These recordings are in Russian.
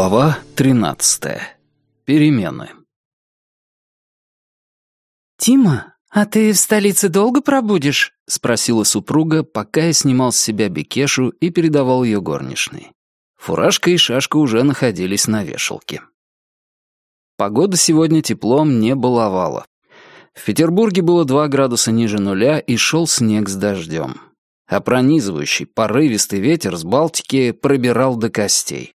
Глава 13. Перемены. «Тима, а ты в столице долго пробудешь?» — спросила супруга, пока я снимал с себя бекешу и передавал ее горничной. Фуражка и шашка уже находились на вешалке. Погода сегодня теплом не баловала. В Петербурге было 2 градуса ниже нуля и шел снег с дождем. А пронизывающий, порывистый ветер с Балтики пробирал до костей.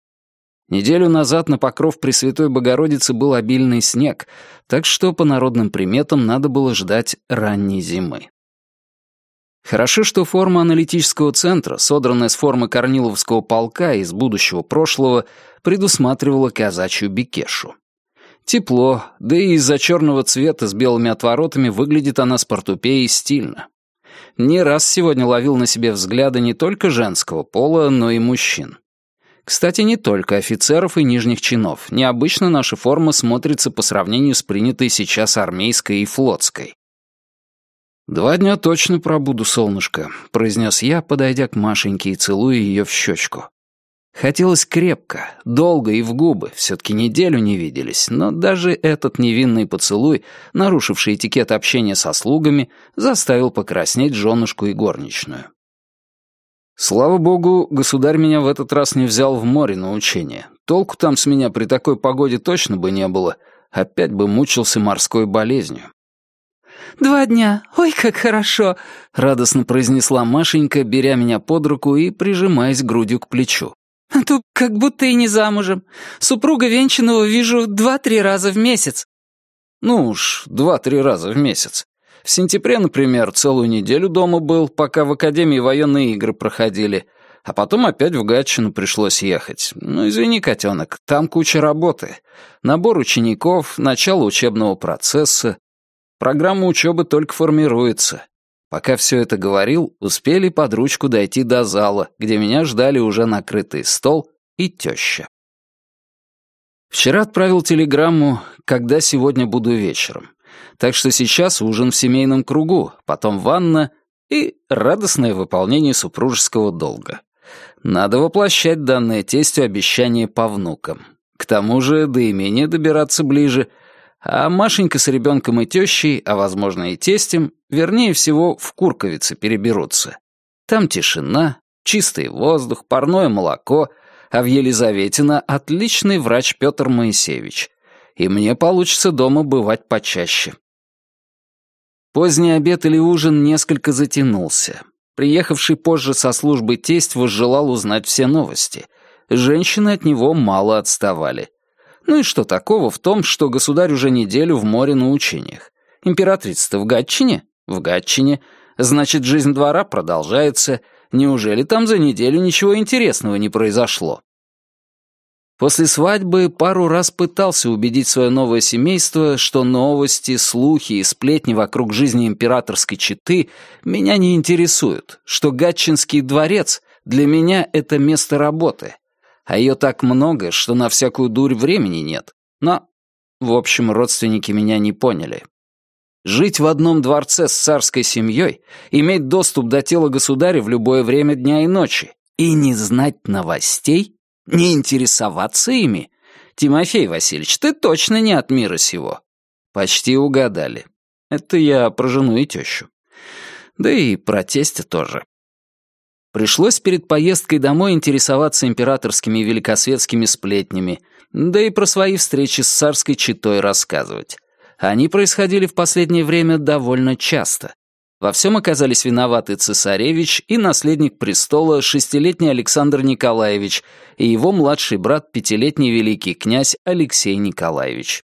Неделю назад на покров Пресвятой Богородицы был обильный снег, так что по народным приметам надо было ждать ранней зимы. Хорошо, что форма аналитического центра, содранная с формы Корниловского полка из будущего прошлого, предусматривала казачью бекешу. Тепло, да и из-за черного цвета с белыми отворотами выглядит она с портупеей стильно. Не раз сегодня ловил на себе взгляды не только женского пола, но и мужчин. Кстати, не только офицеров и нижних чинов. Необычно наша форма смотрится по сравнению с принятой сейчас армейской и флотской. «Два дня точно пробуду, солнышко», — произнес я, подойдя к Машеньке и целуя ее в щечку. Хотелось крепко, долго и в губы, все-таки неделю не виделись, но даже этот невинный поцелуй, нарушивший этикет общения со слугами, заставил покраснеть женушку и горничную. Слава богу, государь меня в этот раз не взял в море на учение. Толку там с меня при такой погоде точно бы не было. Опять бы мучился морской болезнью. «Два дня. Ой, как хорошо!» — радостно произнесла Машенька, беря меня под руку и прижимаясь грудью к плечу. «А то как будто и не замужем. Супруга венчанного вижу два-три раза в месяц». «Ну уж, два-три раза в месяц. В сентябре, например, целую неделю дома был, пока в Академии военные игры проходили, а потом опять в Гатчину пришлось ехать. Ну, извини, котенок, там куча работы. Набор учеников, начало учебного процесса. Программа учебы только формируется. Пока все это говорил, успели под ручку дойти до зала, где меня ждали уже накрытый стол и теща. Вчера отправил телеграмму, когда сегодня буду вечером. Так что сейчас ужин в семейном кругу, потом ванна и радостное выполнение супружеского долга. Надо воплощать данное тестю обещание по внукам. К тому же до имения добираться ближе, а Машенька с ребенком и тещей, а возможно и тестем, вернее всего в Курковице переберутся. Там тишина, чистый воздух, парное молоко, а в Елизаветино отличный врач Петр Моисеевич. И мне получится дома бывать почаще. Поздний обед или ужин несколько затянулся. Приехавший позже со службы тесть возжелал узнать все новости. Женщины от него мало отставали. Ну и что такого в том, что государь уже неделю в море на учениях? Императрица-то в Гатчине? В Гатчине. Значит, жизнь двора продолжается. Неужели там за неделю ничего интересного не произошло? После свадьбы пару раз пытался убедить свое новое семейство, что новости, слухи и сплетни вокруг жизни императорской четы меня не интересуют, что Гатчинский дворец для меня — это место работы, а ее так много, что на всякую дурь времени нет. Но, в общем, родственники меня не поняли. Жить в одном дворце с царской семьей, иметь доступ до тела государя в любое время дня и ночи и не знать новостей — не интересоваться ими? Тимофей Васильевич, ты точно не от мира сего. Почти угадали. Это я про жену и тещу. Да и про тестя тоже. Пришлось перед поездкой домой интересоваться императорскими и великосветскими сплетнями, да и про свои встречи с царской четой рассказывать. Они происходили в последнее время довольно часто. Во всем оказались виноваты цесаревич и наследник престола шестилетний Александр Николаевич и его младший брат пятилетний великий князь Алексей Николаевич.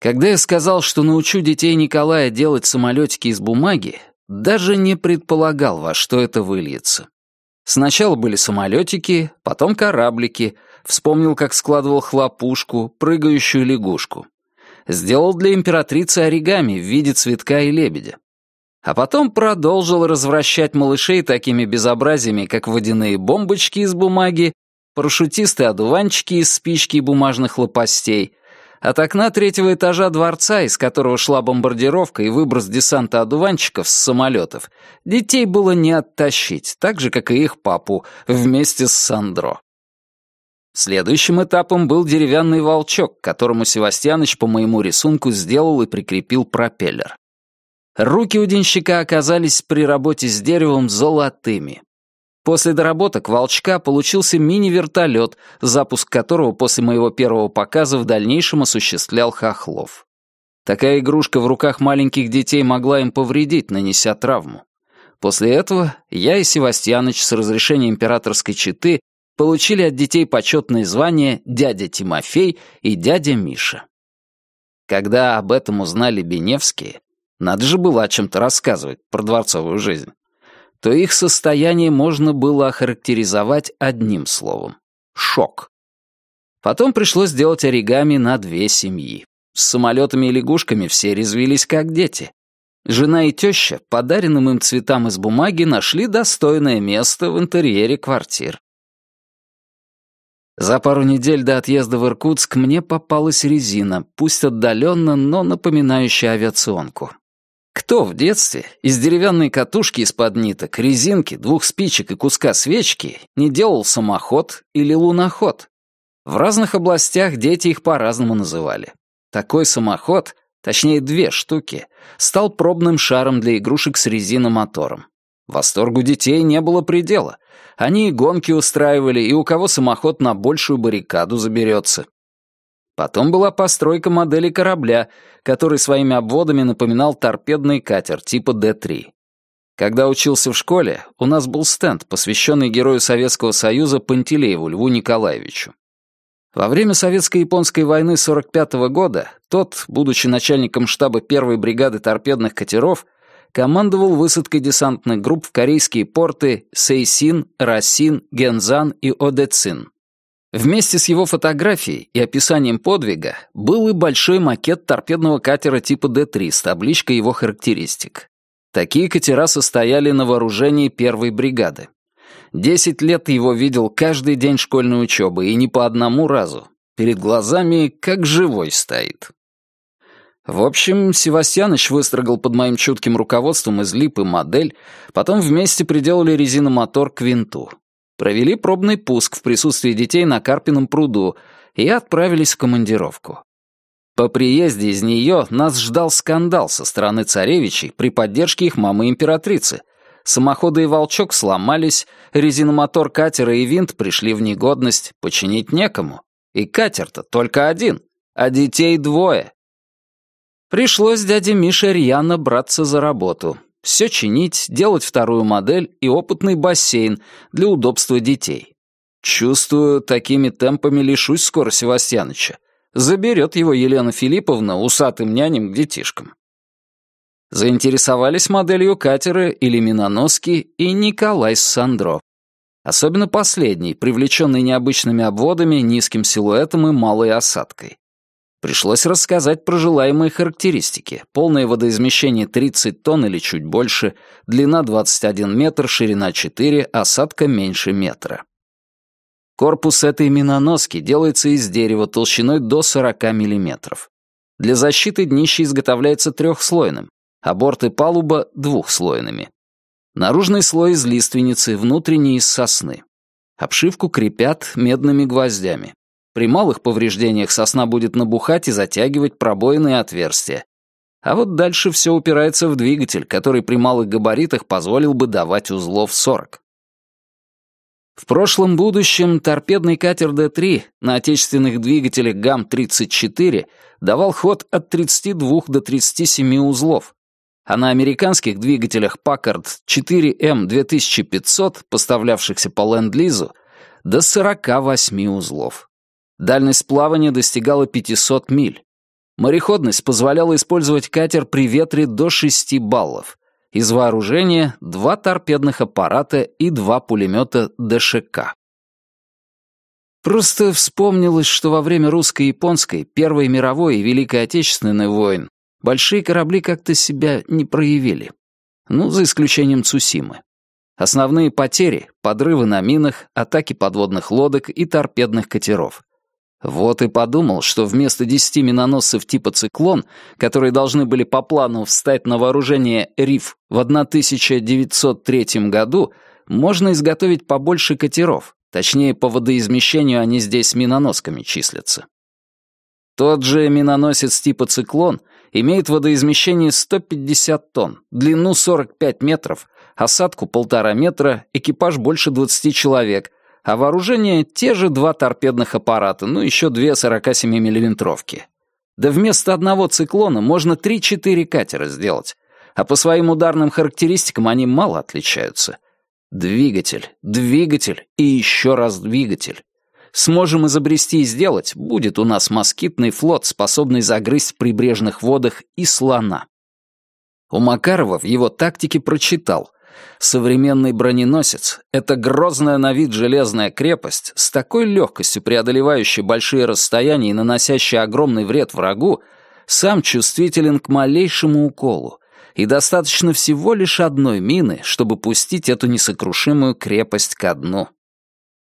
Когда я сказал, что научу детей Николая делать самолетики из бумаги, даже не предполагал, во что это выльется. Сначала были самолетики, потом кораблики, вспомнил, как складывал хлопушку, прыгающую лягушку. Сделал для императрицы оригами в виде цветка и лебедя а потом продолжил развращать малышей такими безобразиями, как водяные бомбочки из бумаги, парашютисты-одуванчики из спички и бумажных лопастей. От окна третьего этажа дворца, из которого шла бомбардировка и выброс десанта одуванчиков с самолетов, детей было не оттащить, так же, как и их папу, вместе с Сандро. Следующим этапом был деревянный волчок, которому Севастьяныч по моему рисунку сделал и прикрепил пропеллер. Руки у денщика оказались при работе с деревом золотыми. После доработок волчка получился мини-вертолет, запуск которого после моего первого показа в дальнейшем осуществлял Хохлов. Такая игрушка в руках маленьких детей могла им повредить, нанеся травму. После этого я и Севастьяныч с разрешения императорской четы получили от детей почетные звания «дядя Тимофей» и «дядя Миша». Когда об этом узнали Беневские, надо же было о чем-то рассказывать про дворцовую жизнь, то их состояние можно было охарактеризовать одним словом — шок. Потом пришлось сделать оригами на две семьи. С самолетами и лягушками все резвились как дети. Жена и теща подаренным им цветам из бумаги нашли достойное место в интерьере квартир. За пару недель до отъезда в Иркутск мне попалась резина, пусть отдаленно, но напоминающая авиационку. Кто в детстве из деревянной катушки из-под ниток, резинки, двух спичек и куска свечки не делал самоход или луноход? В разных областях дети их по-разному называли. Такой самоход, точнее две штуки, стал пробным шаром для игрушек с резиномотором. Восторгу детей не было предела. Они и гонки устраивали, и у кого самоход на большую баррикаду заберется. Потом была постройка модели корабля, который своими обводами напоминал торпедный катер типа Д-3. Когда учился в школе, у нас был стенд, посвященный герою Советского Союза Пантелееву Льву Николаевичу. Во время Советско-японской войны 45 -го года тот, будучи начальником штаба первой бригады торпедных катеров, командовал высадкой десантных групп в корейские порты Сейсин, Расин, Гензан и Одецин. Вместе с его фотографией и описанием подвига был и большой макет торпедного катера типа Д-3 с табличкой его характеристик. Такие катера состояли на вооружении первой бригады. Десять лет его видел каждый день школьной учебы, и не по одному разу. Перед глазами как живой стоит. В общем, Севастьяныч выстрогал под моим чутким руководством из липы модель, потом вместе приделали резиномотор к винту. Провели пробный пуск в присутствии детей на Карпином пруду и отправились в командировку. По приезде из нее нас ждал скандал со стороны царевичей при поддержке их мамы-императрицы — Самоходы и волчок сломались, резиномотор катера и винт пришли в негодность, починить некому. И катер-то только один, а детей двое. Пришлось дяде Мише рьяно браться за работу. Все чинить, делать вторую модель и опытный бассейн для удобства детей. Чувствую, такими темпами лишусь скоро Севастьяныча. Заберет его Елена Филипповна усатым няням к детишкам. Заинтересовались моделью катера или миноноски и Николай Сандро. Особенно последний, привлеченный необычными обводами, низким силуэтом и малой осадкой. Пришлось рассказать про желаемые характеристики. Полное водоизмещение 30 тонн или чуть больше, длина 21 метр, ширина 4, осадка меньше метра. Корпус этой миноноски делается из дерева толщиной до 40 миллиметров. Для защиты днище изготовляется трехслойным, а борт и палуба двухслойными. Наружный слой из лиственницы, внутренний из сосны. Обшивку крепят медными гвоздями. При малых повреждениях сосна будет набухать и затягивать пробоины и отверстия. А вот дальше все упирается в двигатель, который при малых габаритах позволил бы давать узлов 40. В прошлом будущем торпедный катер Д-3 на отечественных двигателях ГАМ-34 давал ход от 32 до 37 узлов, а на американских двигателях Packard 4M 2500, поставлявшихся по Ленд-Лизу, до 48 узлов. Дальность плавания достигала 500 миль. Мореходность позволяла использовать катер при ветре до 6 баллов. Из вооружения два торпедных аппарата и два пулемета ДШК. Просто вспомнилось, что во время русско-японской, Первой мировой и Великой Отечественной войн большие корабли как-то себя не проявили. Ну, за исключением Цусимы. Основные потери — подрывы на минах, атаки подводных лодок и торпедных катеров. Вот и подумал, что вместо десяти миноносцев типа «Циклон», которые должны были по плану встать на вооружение «Риф» в 1903 году, можно изготовить побольше катеров, Точнее, по водоизмещению они здесь миноносками числятся. Тот же миноносец типа «Циклон» имеет водоизмещение 150 тонн, длину 45 метров, осадку полтора метра, экипаж больше 20 человек, а вооружение — те же два торпедных аппарата, ну еще две 47 миллиметровки. Да вместо одного «Циклона» можно 3-4 катера сделать, а по своим ударным характеристикам они мало отличаются. Двигатель, двигатель и еще раз двигатель. Сможем изобрести и сделать, будет у нас москитный флот, способный загрызть в прибрежных водах и слона. У Макарова в его тактике прочитал. Современный броненосец — это грозная на вид железная крепость, с такой легкостью преодолевающая большие расстояния и наносящая огромный вред врагу, сам чувствителен к малейшему уколу, и достаточно всего лишь одной мины, чтобы пустить эту несокрушимую крепость ко дну.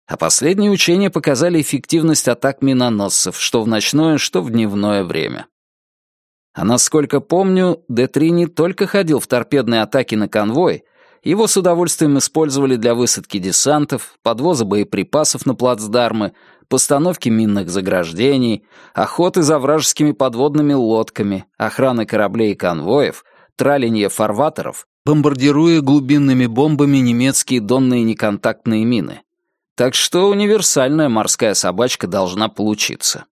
А последние учения показали эффективность атак миноносцев, что в ночное, что в дневное время. А насколько помню, Д-3 не только ходил в торпедные атаки на конвой, его с удовольствием использовали для высадки десантов, подвоза боеприпасов на плацдармы, постановки минных заграждений, охоты за вражескими подводными лодками, охраны кораблей и конвоев — траление фарватеров, бомбардируя глубинными бомбами немецкие донные неконтактные мины. Так что универсальная морская собачка должна получиться.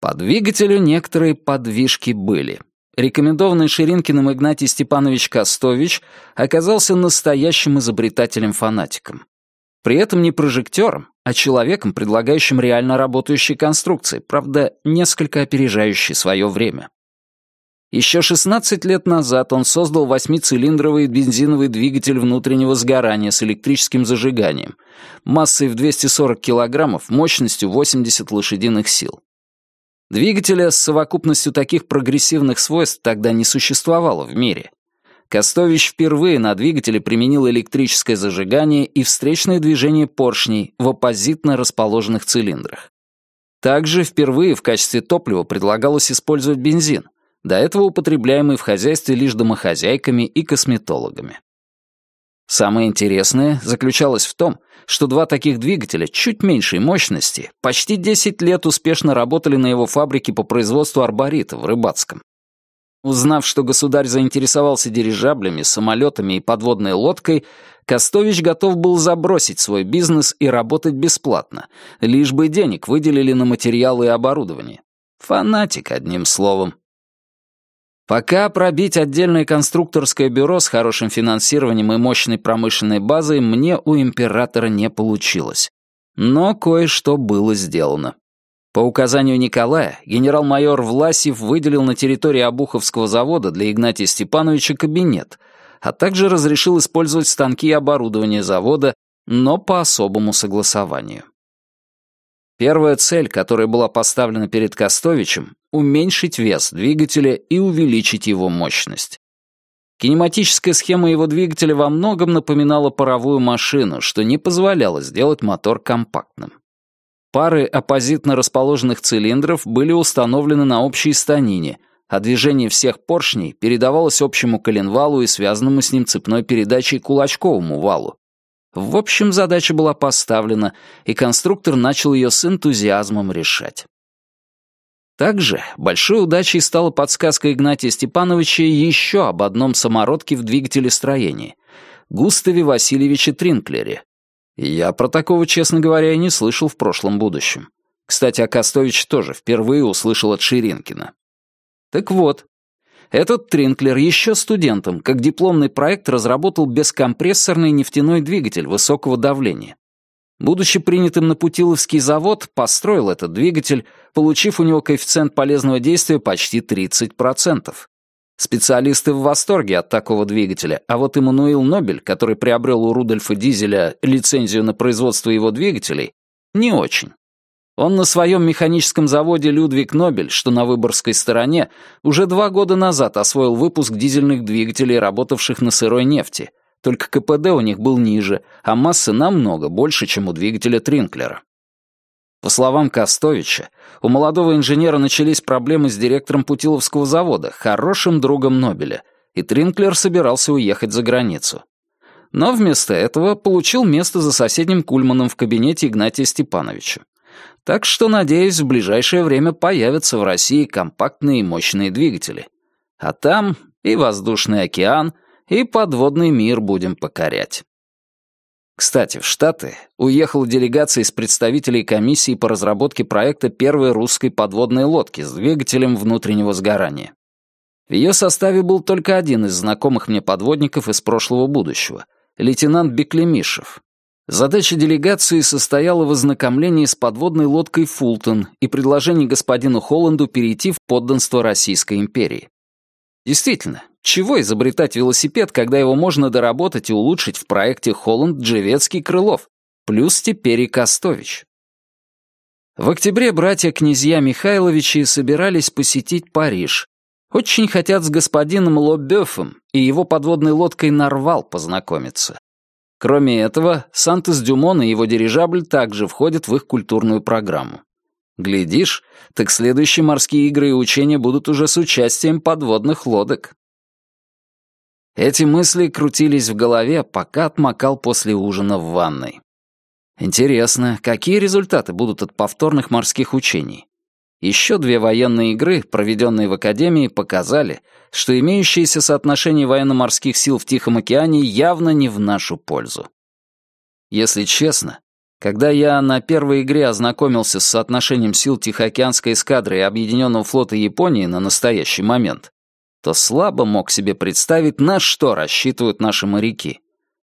По двигателю некоторые подвижки были. Рекомендованный Ширинкиным Игнатий Степанович Костович оказался настоящим изобретателем-фанатиком. При этом не прожектором, а человеком, предлагающим реально работающие конструкции, правда, несколько опережающие свое время. Еще 16 лет назад он создал восьмицилиндровый бензиновый двигатель внутреннего сгорания с электрическим зажиганием, массой в 240 килограммов, мощностью 80 лошадиных сил. Двигателя с совокупностью таких прогрессивных свойств тогда не существовало в мире. Костович впервые на двигателе применил электрическое зажигание и встречное движение поршней в оппозитно расположенных цилиндрах. Также впервые в качестве топлива предлагалось использовать бензин, до этого употребляемый в хозяйстве лишь домохозяйками и косметологами. Самое интересное заключалось в том, что два таких двигателя чуть меньшей мощности почти 10 лет успешно работали на его фабрике по производству арборита в Рыбацком. Узнав, что государь заинтересовался дирижаблями, самолетами и подводной лодкой, Костович готов был забросить свой бизнес и работать бесплатно, лишь бы денег выделили на материалы и оборудование. Фанатик, одним словом. Пока пробить отдельное конструкторское бюро с хорошим финансированием и мощной промышленной базой мне у императора не получилось. Но кое-что было сделано. По указанию Николая, генерал-майор Власев выделил на территории Обуховского завода для Игнатия Степановича кабинет, а также разрешил использовать станки и оборудование завода, но по особому согласованию. Первая цель, которая была поставлена перед Костовичем — уменьшить вес двигателя и увеличить его мощность. Кинематическая схема его двигателя во многом напоминала паровую машину, что не позволяло сделать мотор компактным. Пары оппозитно расположенных цилиндров были установлены на общей станине, а движение всех поршней передавалось общему коленвалу и связанному с ним цепной передачей кулачковому валу, в общем, задача была поставлена, и конструктор начал ее с энтузиазмом решать. Также большой удачей стала подсказка Игнатия Степановича еще об одном самородке в двигателе строения — Густаве Васильевиче Тринклере. Я про такого, честно говоря, и не слышал в прошлом будущем. Кстати, о Костовиче тоже впервые услышал от Ширинкина. Так вот, этот Тринклер еще студентом, как дипломный проект, разработал бескомпрессорный нефтяной двигатель высокого давления. Будучи принятым на Путиловский завод, построил этот двигатель, получив у него коэффициент полезного действия почти 30%. Специалисты в восторге от такого двигателя, а вот Эммануил Нобель, который приобрел у Рудольфа Дизеля лицензию на производство его двигателей, не очень. Он на своем механическом заводе «Людвиг Нобель», что на Выборгской стороне, уже два года назад освоил выпуск дизельных двигателей, работавших на сырой нефти. Только КПД у них был ниже, а массы намного больше, чем у двигателя Тринклера. По словам Костовича, у молодого инженера начались проблемы с директором Путиловского завода, хорошим другом Нобеля, и Тринклер собирался уехать за границу. но вместо этого получил место за соседним Кульманом в кабинете Игнатия Степановича. Так что, надеюсь, в ближайшее время появятся в России компактные и мощные двигатели. А там и воздушный океан, и подводный мир будем покорять. Кстати, в Штаты уехала делегация из представителей комиссии по разработке проекта первой русской подводной лодки с двигателем внутреннего сгорания. В ее составе был только один из знакомых мне подводников из прошлого будущего — лейтенант Беклемишев. Задача делегации состояла в ознакомлении с подводной лодкой «Фултон» и предложении господину Холланду перейти в подданство Российской империи. Действительно, чего изобретать велосипед, когда его можно доработать и улучшить в проекте Холланд, Джевецкий, Крылов, плюс теперь и Костович. В октябре братья-князья Михайловичи собирались посетить Париж. Очень хотят с господином Лобёфом и его подводной лодкой «Нарвал» познакомиться. Кроме этого, Сантос-Дюмон и его дирижабль также входят в их культурную программу. Глядишь, так следующие морские игры и учения будут уже с участием подводных лодок. Эти мысли крутились в голове, пока отмокал после ужина в ванной. Интересно, какие результаты будут от повторных морских учений? Еще две военные игры, проведенные в Академии, показали, что имеющееся соотношение военно-морских сил в Тихом океане явно не в нашу пользу. Если честно, когда я на первой игре ознакомился с соотношением сил Тихоокеанской эскадры и Объединенного флота Японии на настоящий момент, то слабо мог себе представить, на что рассчитывают наши моряки.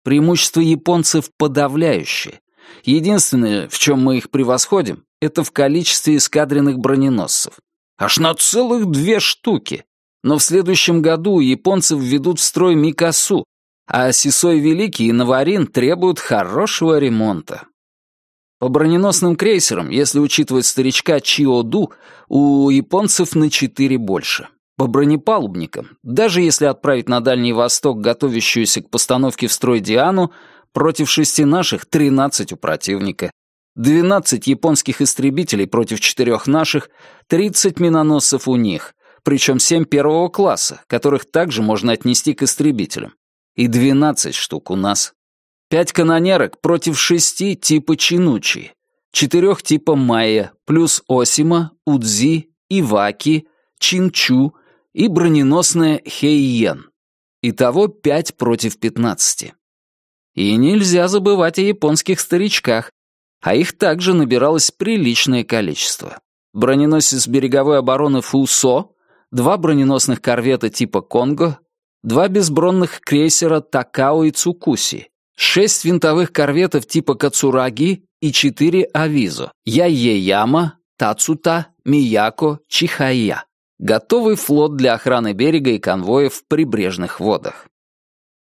Преимущество японцев подавляющее. Единственное, в чем мы их превосходим, это в количестве эскадренных броненосцев. Аж на целых две штуки. Но в следующем году японцев введут в строй Микасу, а Сисой Великий и Наварин требуют хорошего ремонта. По броненосным крейсерам, если учитывать старичка Чиоду, у японцев на четыре больше. По бронепалубникам, даже если отправить на Дальний Восток готовящуюся к постановке в строй Диану, против шести наших 13 у противника. 12 японских истребителей против четырех наших, 30 миноносцев у них, причем 7 первого класса, которых также можно отнести к истребителям, и 12 штук у нас. 5 канонерок против 6 типа Чинучи, 4 типа Майя, плюс Осима, Удзи, Иваки, Чинчу и броненосная Хейен. Итого 5 против 15. И нельзя забывать о японских старичках, а их также набиралось приличное количество. Броненосец береговой обороны «Фусо», два броненосных корвета типа «Конго», два безбронных крейсера «Такао» и «Цукуси», шесть винтовых корветов типа «Кацураги» и четыре «Авизо» «Яйеяма», «Тацута», «Мияко», «Чихая». Готовый флот для охраны берега и конвоев в прибрежных водах.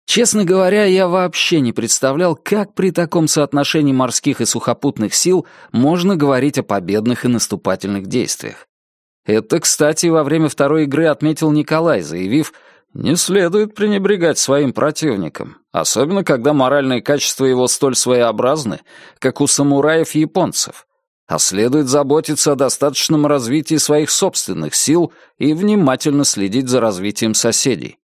Честно говоря, я вообще не представлял, как при таком соотношении морских и сухопутных сил можно говорить о победных и наступательных действиях. Это, кстати, во время второй игры отметил Николай, заявив, «Не следует пренебрегать своим противником, особенно когда моральные качества его столь своеобразны, как у самураев-японцев, а следует заботиться о достаточном развитии своих собственных сил и внимательно следить за развитием соседей».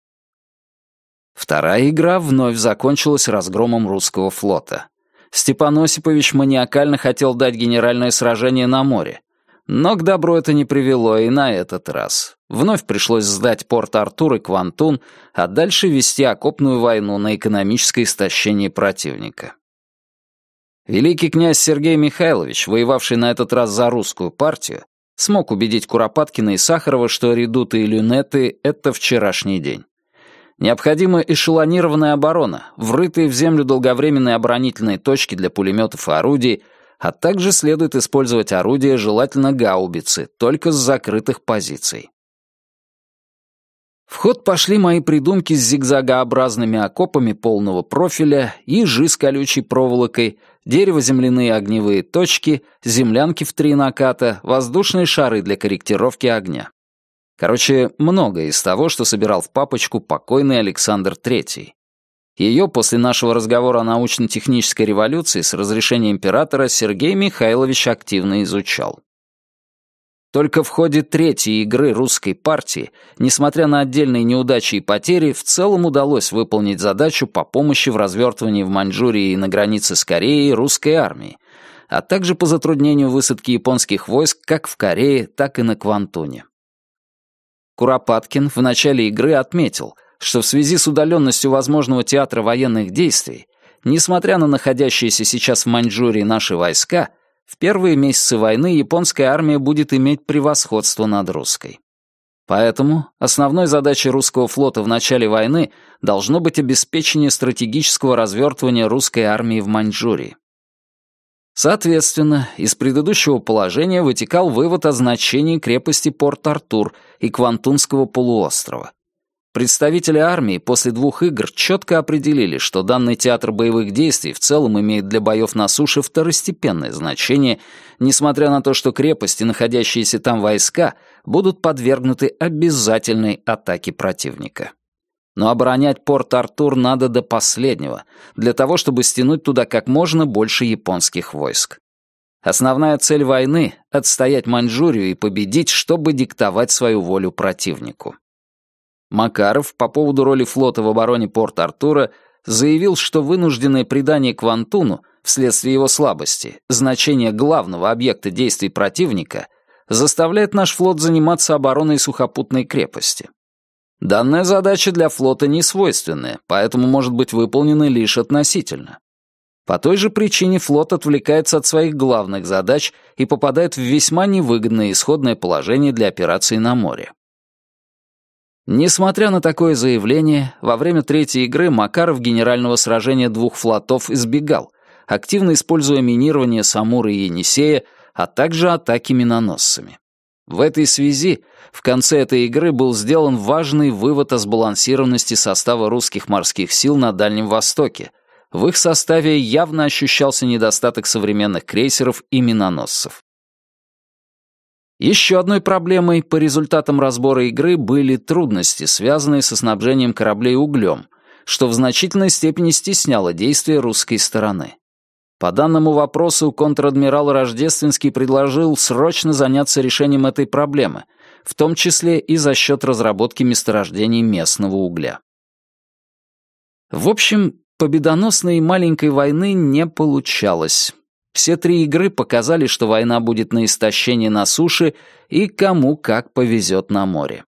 Вторая игра вновь закончилась разгромом русского флота. Степан Осипович маниакально хотел дать генеральное сражение на море. Но к добру это не привело и на этот раз. Вновь пришлось сдать порт Артур и Квантун, а дальше вести окопную войну на экономическое истощение противника. Великий князь Сергей Михайлович, воевавший на этот раз за русскую партию, смог убедить Куропаткина и Сахарова, что редуты и люнеты — это вчерашний день. Необходима эшелонированная оборона, врытые в землю долговременные оборонительные точки для пулеметов и орудий, а также следует использовать орудия, желательно гаубицы, только с закрытых позиций. В ход пошли мои придумки с зигзагообразными окопами полного профиля, ежи с колючей проволокой, дерево-земляные огневые точки, землянки в три наката, воздушные шары для корректировки огня. Короче, многое из того, что собирал в папочку покойный Александр Третий. Ее после нашего разговора о научно-технической революции с разрешения императора Сергей Михайлович активно изучал. Только в ходе третьей игры русской партии, несмотря на отдельные неудачи и потери, в целом удалось выполнить задачу по помощи в развертывании в Маньчжурии и на границе с Кореей русской армии, а также по затруднению высадки японских войск как в Корее, так и на Квантуне. Куропаткин в начале игры отметил, что в связи с удаленностью возможного театра военных действий, несмотря на находящиеся сейчас в Маньчжурии наши войска, в первые месяцы войны японская армия будет иметь превосходство над русской. Поэтому основной задачей русского флота в начале войны должно быть обеспечение стратегического развертывания русской армии в Маньчжурии. Соответственно, из предыдущего положения вытекал вывод о значении крепости Порт-Артур и Квантунского полуострова. Представители армии после двух игр четко определили, что данный театр боевых действий в целом имеет для боев на суше второстепенное значение, несмотря на то, что крепости, находящиеся там войска, будут подвергнуты обязательной атаке противника. Но оборонять порт Артур надо до последнего, для того, чтобы стянуть туда как можно больше японских войск. Основная цель войны — отстоять Маньчжурию и победить, чтобы диктовать свою волю противнику. Макаров по поводу роли флота в обороне Порт-Артура заявил, что вынужденное предание Квантуну вследствие его слабости, значение главного объекта действий противника, заставляет наш флот заниматься обороной сухопутной крепости. Данная задача для флота не свойственная, поэтому может быть выполнена лишь относительно. По той же причине флот отвлекается от своих главных задач и попадает в весьма невыгодное исходное положение для операций на море. Несмотря на такое заявление, во время третьей игры Макаров генерального сражения двух флотов избегал, активно используя минирование Самура и Енисея, а также атаки миноносцами. В этой связи в конце этой игры был сделан важный вывод о сбалансированности состава русских морских сил на Дальнем Востоке. В их составе явно ощущался недостаток современных крейсеров и миноносцев. Еще одной проблемой по результатам разбора игры были трудности, связанные со снабжением кораблей углем, что в значительной степени стесняло действия русской стороны. По данному вопросу контр-адмирал Рождественский предложил срочно заняться решением этой проблемы, в том числе и за счет разработки месторождений местного угля. В общем, победоносной маленькой войны не получалось. Все три игры показали, что война будет на истощение на суше и кому как повезет на море.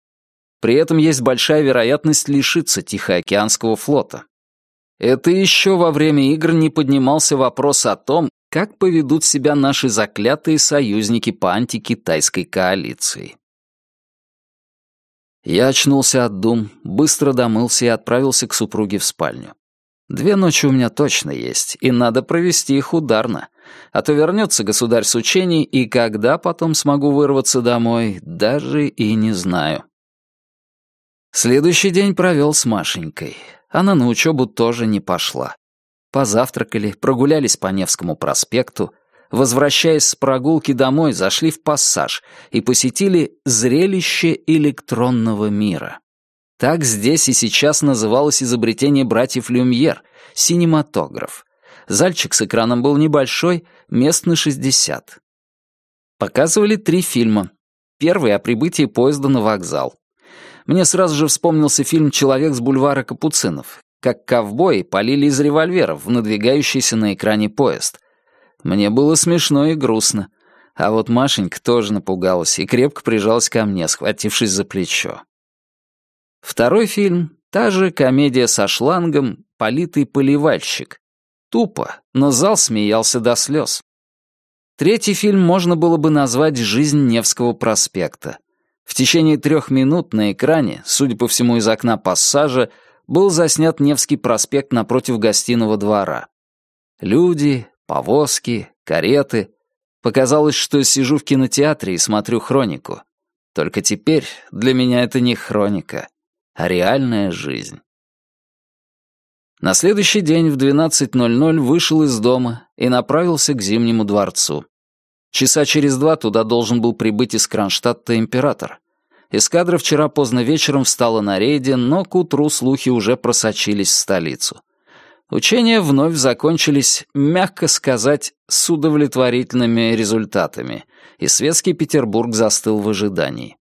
При этом есть большая вероятность лишиться Тихоокеанского флота. Это еще во время игр не поднимался вопрос о том, как поведут себя наши заклятые союзники по антикитайской коалиции. Я очнулся от дум, быстро домылся и отправился к супруге в спальню. Две ночи у меня точно есть, и надо провести их ударно. А то вернется государь с учений, и когда потом смогу вырваться домой, даже и не знаю. Следующий день провел с Машенькой. Она на учебу тоже не пошла. Позавтракали, прогулялись по Невскому проспекту, возвращаясь с прогулки домой, зашли в пассаж и посетили «Зрелище электронного мира». Так здесь и сейчас называлось изобретение братьев Люмьер — синематограф. Зальчик с экраном был небольшой, мест на 60. Показывали три фильма. Первый — о прибытии поезда на вокзал. Мне сразу же вспомнился фильм «Человек с бульвара Капуцинов», как ковбои полили из револьверов в надвигающийся на экране поезд. Мне было смешно и грустно. А вот Машенька тоже напугалась и крепко прижалась ко мне, схватившись за плечо. Второй фильм — та же комедия со шлангом «Политый поливальщик». Тупо, но зал смеялся до слез. Третий фильм можно было бы назвать «Жизнь Невского проспекта». В течение трех минут на экране, судя по всему из окна пассажа, был заснят Невский проспект напротив гостиного двора. Люди, повозки, кареты. Показалось, что сижу в кинотеатре и смотрю хронику. Только теперь для меня это не хроника а реальная жизнь. На следующий день в 12.00 вышел из дома и направился к Зимнему дворцу. Часа через два туда должен был прибыть из Кронштадта император. Эскадра вчера поздно вечером встала на рейде, но к утру слухи уже просочились в столицу. Учения вновь закончились, мягко сказать, с удовлетворительными результатами, и светский Петербург застыл в ожидании.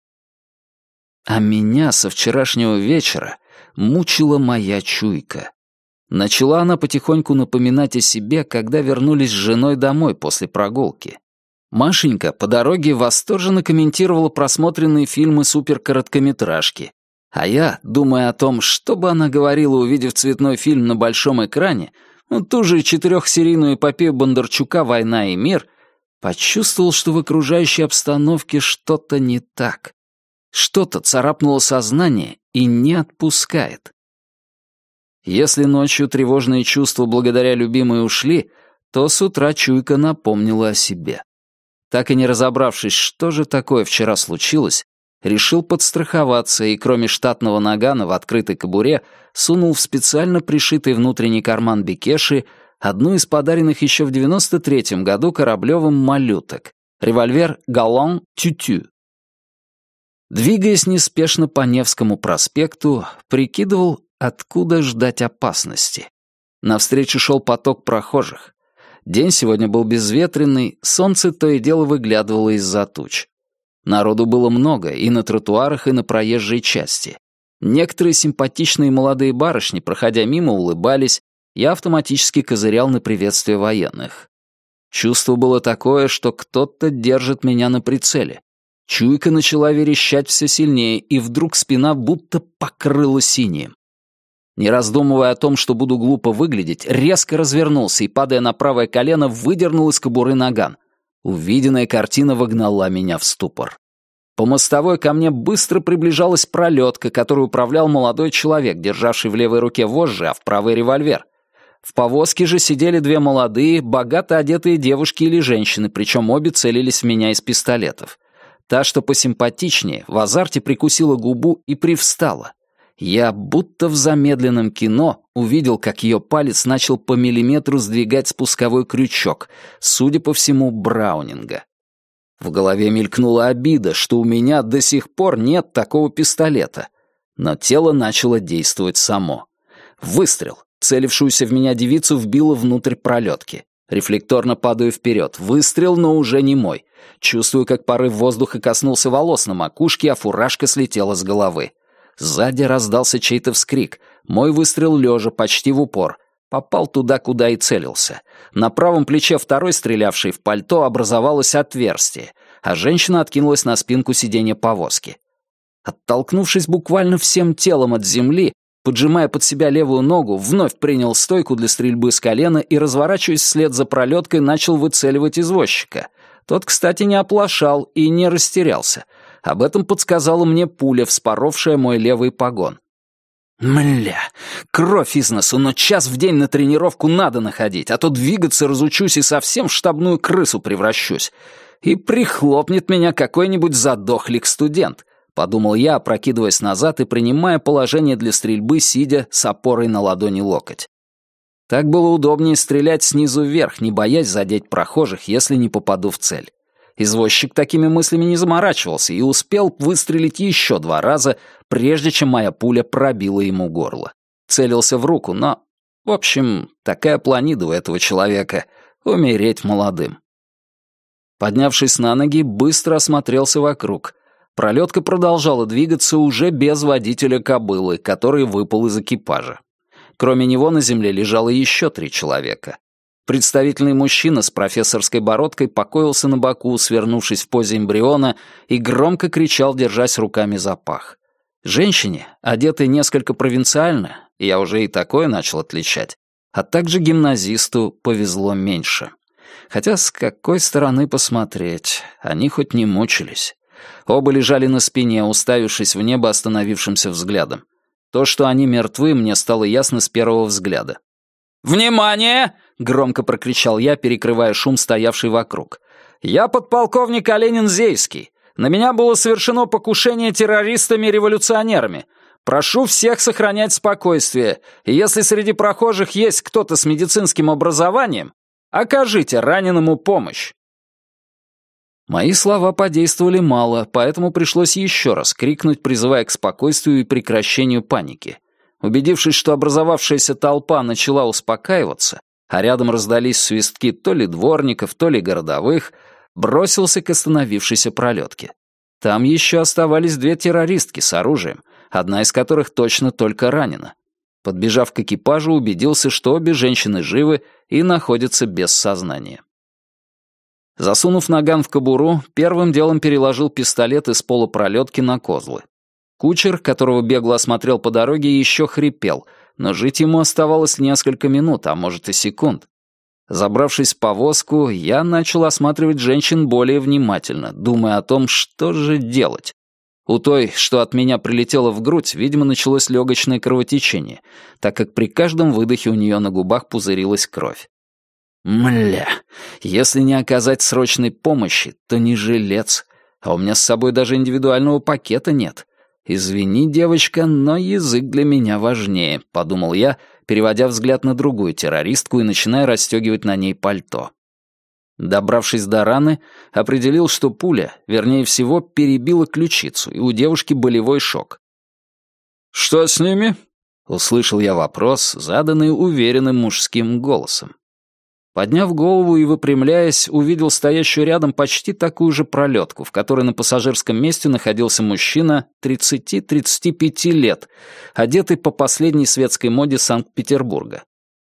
А меня со вчерашнего вечера мучила моя чуйка. Начала она потихоньку напоминать о себе, когда вернулись с женой домой после прогулки. Машенька по дороге восторженно комментировала просмотренные фильмы суперкороткометражки, а я, думая о том, что бы она говорила, увидев цветной фильм на большом экране, ну, ту же четырехсерийную эпопею Бондарчука «Война и мир», почувствовал, что в окружающей обстановке что-то не так. Что-то царапнуло сознание и не отпускает. Если ночью тревожные чувства благодаря любимой ушли, то с утра чуйка напомнила о себе. Так и не разобравшись, что же такое вчера случилось, решил подстраховаться и кроме штатного нагана в открытой кобуре сунул в специально пришитый внутренний карман Бекеши одну из подаренных еще в 93-м году Кораблевым малюток — револьвер «Галан Тютю». Двигаясь неспешно по Невскому проспекту, прикидывал, откуда ждать опасности. Навстречу шел поток прохожих. День сегодня был безветренный, солнце то и дело выглядывало из-за туч. Народу было много и на тротуарах, и на проезжей части. Некоторые симпатичные молодые барышни, проходя мимо, улыбались, я автоматически козырял на приветствие военных. Чувство было такое, что кто-то держит меня на прицеле. Чуйка начала верещать все сильнее, и вдруг спина будто покрыла синим. Не раздумывая о том, что буду глупо выглядеть, резко развернулся и, падая на правое колено, выдернул из кобуры наган. Увиденная картина вогнала меня в ступор. По мостовой ко мне быстро приближалась пролетка, которую управлял молодой человек, державший в левой руке вожжи, а в правой револьвер. В повозке же сидели две молодые, богато одетые девушки или женщины, причем обе целились в меня из пистолетов. Та, что посимпатичнее, в азарте прикусила губу и привстала. Я, будто в замедленном кино, увидел, как ее палец начал по миллиметру сдвигать спусковой крючок, судя по всему, Браунинга. В голове мелькнула обида, что у меня до сих пор нет такого пистолета. Но тело начало действовать само. Выстрел. Целившуюся в меня девицу вбило внутрь пролетки. Рефлекторно падаю вперед. Выстрел, но уже не мой. Чувствую, как порыв воздуха коснулся волос на макушке, а фуражка слетела с головы. Сзади раздался чей-то вскрик. Мой выстрел лежа, почти в упор. Попал туда, куда и целился. На правом плече второй, стрелявший в пальто, образовалось отверстие, а женщина откинулась на спинку сиденья повозки. Оттолкнувшись буквально всем телом от земли, поджимая под себя левую ногу, вновь принял стойку для стрельбы с колена и, разворачиваясь вслед за пролеткой, начал выцеливать извозчика. Тот, кстати, не оплошал и не растерялся — об этом подсказала мне пуля, вспоровшая мой левый погон. Мля, кровь из носу, но час в день на тренировку надо находить, а то двигаться разучусь и совсем в штабную крысу превращусь. И прихлопнет меня какой-нибудь задохлик-студент, подумал я, опрокидываясь назад и принимая положение для стрельбы, сидя с опорой на ладони локоть. Так было удобнее стрелять снизу вверх, не боясь задеть прохожих, если не попаду в цель. Извозчик такими мыслями не заморачивался и успел выстрелить еще два раза, прежде чем моя пуля пробила ему горло. Целился в руку, но... В общем, такая планида у этого человека — умереть молодым. Поднявшись на ноги, быстро осмотрелся вокруг. Пролетка продолжала двигаться уже без водителя кобылы, который выпал из экипажа. Кроме него на земле лежало еще три человека. Представительный мужчина с профессорской бородкой покоился на боку, свернувшись в позе эмбриона, и громко кричал, держась руками за пах. Женщине, одетой несколько провинциально, я уже и такое начал отличать, а также гимназисту повезло меньше. Хотя с какой стороны посмотреть, они хоть не мучились. Оба лежали на спине, уставившись в небо остановившимся взглядом. То, что они мертвы, мне стало ясно с первого взгляда. «Внимание!» — громко прокричал я, перекрывая шум, стоявший вокруг. «Я подполковник Оленин-Зейский. На меня было совершено покушение террористами-революционерами. Прошу всех сохранять спокойствие, и если среди прохожих есть кто-то с медицинским образованием, окажите раненому помощь». Мои слова подействовали мало, поэтому пришлось еще раз крикнуть, призывая к спокойствию и прекращению паники. Убедившись, что образовавшаяся толпа начала успокаиваться, а рядом раздались свистки то ли дворников, то ли городовых, бросился к остановившейся пролетке. Там еще оставались две террористки с оружием, одна из которых точно только ранена. Подбежав к экипажу, убедился, что обе женщины живы и находятся без сознания. Засунув наган в кобуру, первым делом переложил пистолет из полупролетки на козлы. Кучер, которого бегло осмотрел по дороге, еще хрипел, но жить ему оставалось несколько минут, а может и секунд. Забравшись в повозку, я начал осматривать женщин более внимательно, думая о том, что же делать. У той, что от меня прилетело в грудь, видимо, началось легочное кровотечение, так как при каждом выдохе у нее на губах пузырилась кровь. Мля, если не оказать срочной помощи, то не жилец. А у меня с собой даже индивидуального пакета нет. Извини, девочка, но язык для меня важнее, подумал я, переводя взгляд на другую террористку и начиная расстегивать на ней пальто. Добравшись до раны, определил, что пуля, вернее всего, перебила ключицу, и у девушки болевой шок. «Что с ними?» — услышал я вопрос, заданный уверенным мужским голосом. Подняв голову и выпрямляясь, увидел стоящую рядом почти такую же пролетку, в которой на пассажирском месте находился мужчина 30-35 лет, одетый по последней светской моде Санкт-Петербурга.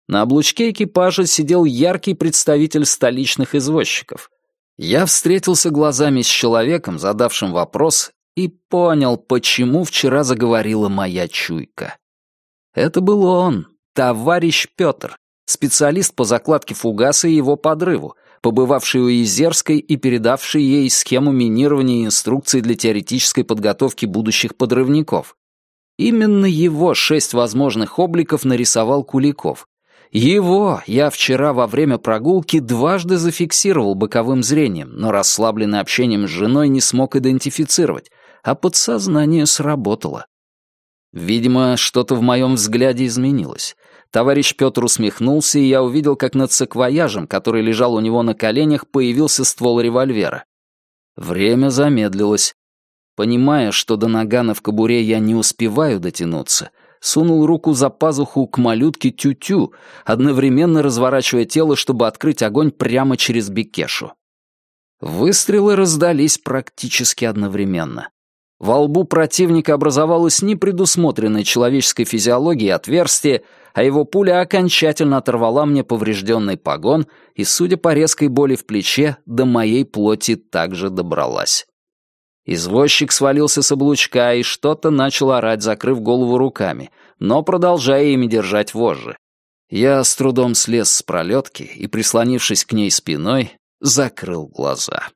На облучке экипажа сидел яркий представитель столичных извозчиков. Я встретился глазами с человеком, задавшим вопрос, и понял, почему вчера заговорила моя чуйка. Это был он, товарищ Петр, специалист по закладке фугаса и его подрыву, побывавший у Изерской и передавший ей схему минирования и инструкции для теоретической подготовки будущих подрывников. Именно его шесть возможных обликов нарисовал Куликов. Его я вчера во время прогулки дважды зафиксировал боковым зрением, но расслабленный общением с женой не смог идентифицировать, а подсознание сработало. Видимо, что-то в моем взгляде изменилось. Товарищ Петр усмехнулся, и я увидел, как над саквояжем, который лежал у него на коленях, появился ствол револьвера. Время замедлилось. Понимая, что до нагана в кобуре я не успеваю дотянуться, сунул руку за пазуху к малютке Тю-Тю, одновременно разворачивая тело, чтобы открыть огонь прямо через Бекешу. Выстрелы раздались практически одновременно. Во лбу противника образовалось непредусмотренное человеческой физиологией отверстие, а его пуля окончательно оторвала мне поврежденный погон и, судя по резкой боли в плече, до моей плоти также добралась. Извозчик свалился с облучка и что-то начал орать, закрыв голову руками, но продолжая ими держать вожжи. Я с трудом слез с пролетки и, прислонившись к ней спиной, закрыл глаза.